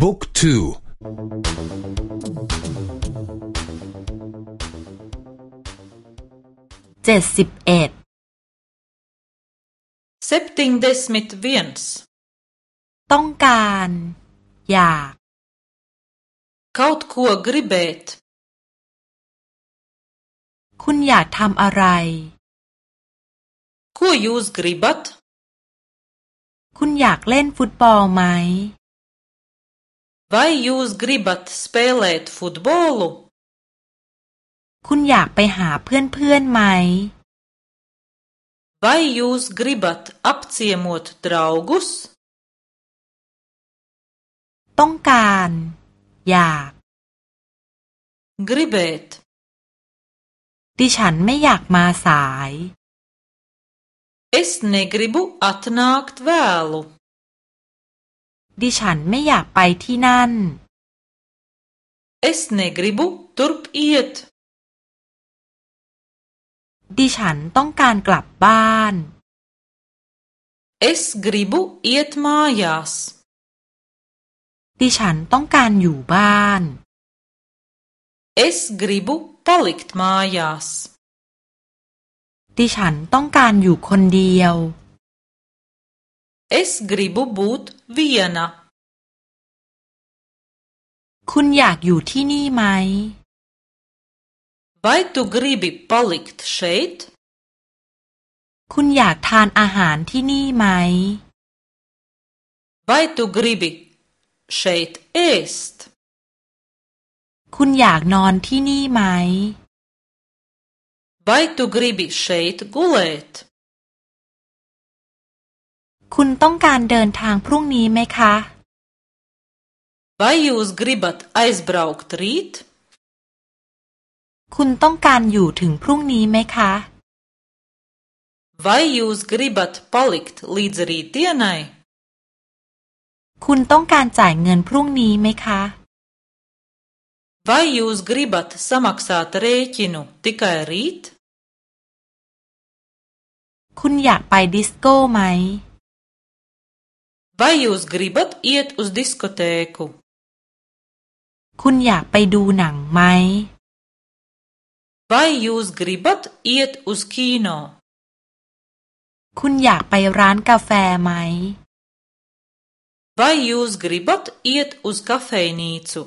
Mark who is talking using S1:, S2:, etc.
S1: บุ๊กทู
S2: เจ็ดสิบเอ็ด
S3: septiņdesmit viens
S2: ต้องการ อยาก
S3: kaut ko gribēt
S2: คุณอยากทำอะไร
S3: ko jūs gribat
S2: คุณอยากเล่นฟุตบอลไหม
S3: vai jūs gribat spēlēt futbolu
S2: คุณอยากไปหาเพื่อนๆไหม
S3: vai jūs gribat apciemot draugus
S2: ต้องการ อยาก
S3: gribēt
S2: ดิฉันไม่อยากมาสาย
S3: es negribu atnākt vēlu
S2: ดิฉันไม่อยากไปที่นั่น
S3: es negribu turp iet
S2: ดิฉันต้องการกลับบ้าน
S3: es gribu iet mājās
S2: ดิฉันต้องการอยู่บ้าน
S3: es gribu palikt mājās
S2: ดิฉันต้องการอยู่คนเดียว
S3: es gribu būt viena
S2: คุณอยากอยู่ที่นี่ไหม
S3: vai tu gribi palikt šeit
S2: คุณอยากทานอาหารที่นี่ไหม
S3: vai tu gribi šeit ēst
S2: คุณอยากนอนที่นี่ไหม
S3: vai tu gribi šeit gulēt
S2: คุณต้องการเดินทางพรุ่งนี้ไหมคะ
S3: vai jūs gribat aizbraukt rīt
S2: คุณต้องการอยู่ถึงพรุ่งนี้ไหมคะ
S3: vai jūs gribat palikt līdz rītdienai
S2: คุณต้องการจ่ายเงินพรุ่งนี้ไหมคะ
S3: vai jūs gribat samaksāt rēķinu tikai rīt
S2: คุณอยากไปดิสโก้ไหม
S3: vai jūs gribat iet uz diskotēku
S2: คุณอยากไปดูหนังไหม
S3: vai jūs gribat iet uz kino
S2: คุณอยากไปร้านกาแฟไหม
S3: vai jūs gribat iet uz kafejnīcu